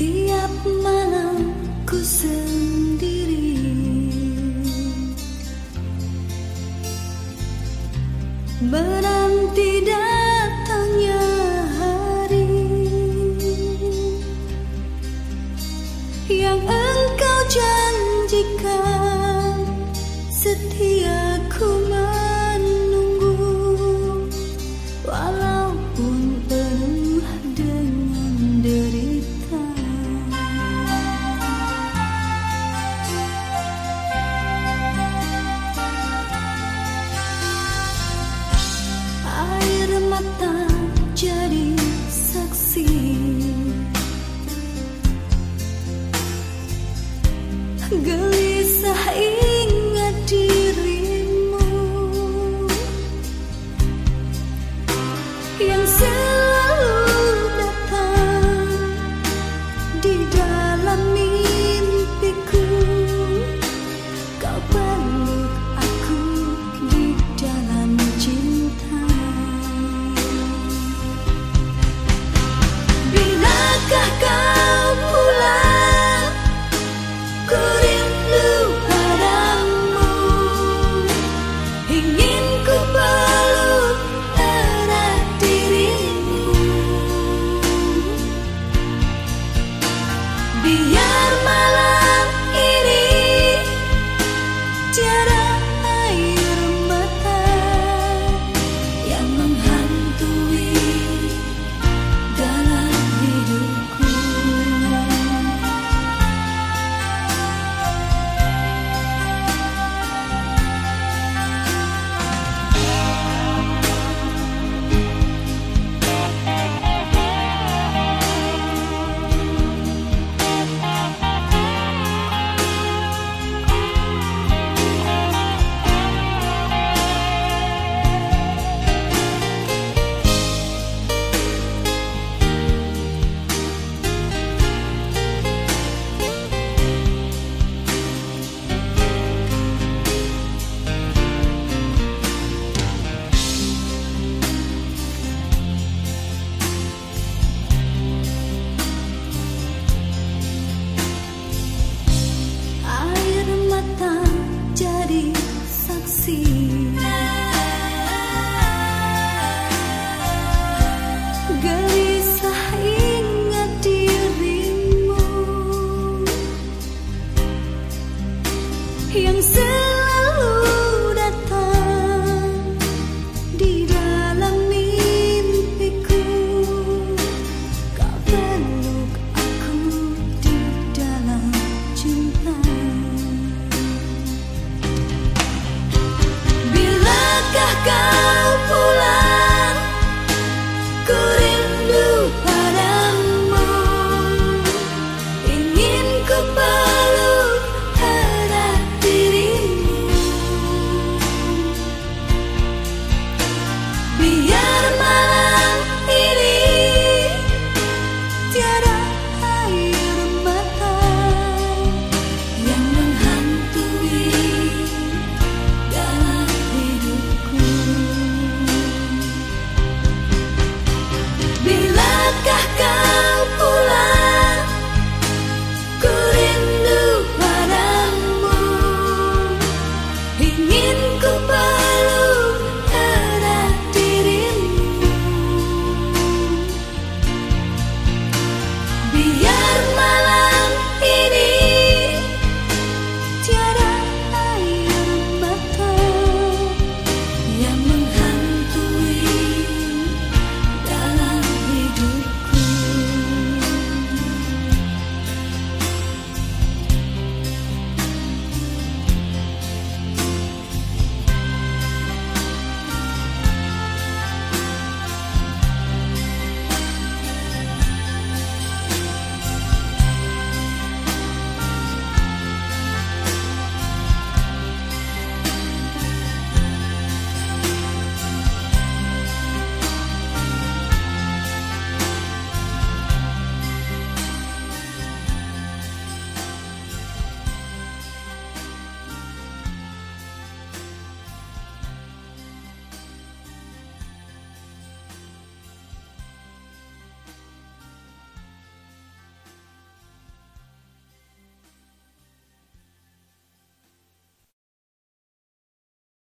Tiap malam ku sendiri. Menanti datangnya hari Yang engkau janjikan setia Did yang sedih